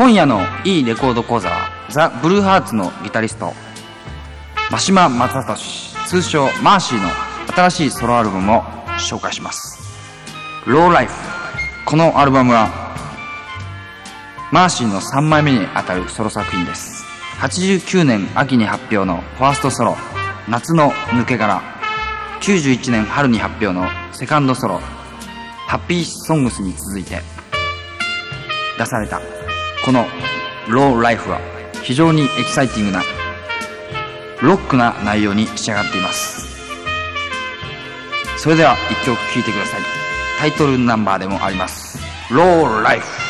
今夜のいいレコード講座はザ・ブルーハーツのギタリスト真島正俊通称マーシーの新しいソロアルバムを紹介します。ローライフこのアルバムはマーシーの3枚目にあたるソロ作品です。89年秋に発表のファーストソロ夏の抜け殻。91年春に発表のセカンドソロハッピーソングスに続いて出された。このローライフは非常にエキサイティングなロックな内容に仕上がっています。それでは1曲聴いてください。タイトルナンバーでもあります。ローライフ。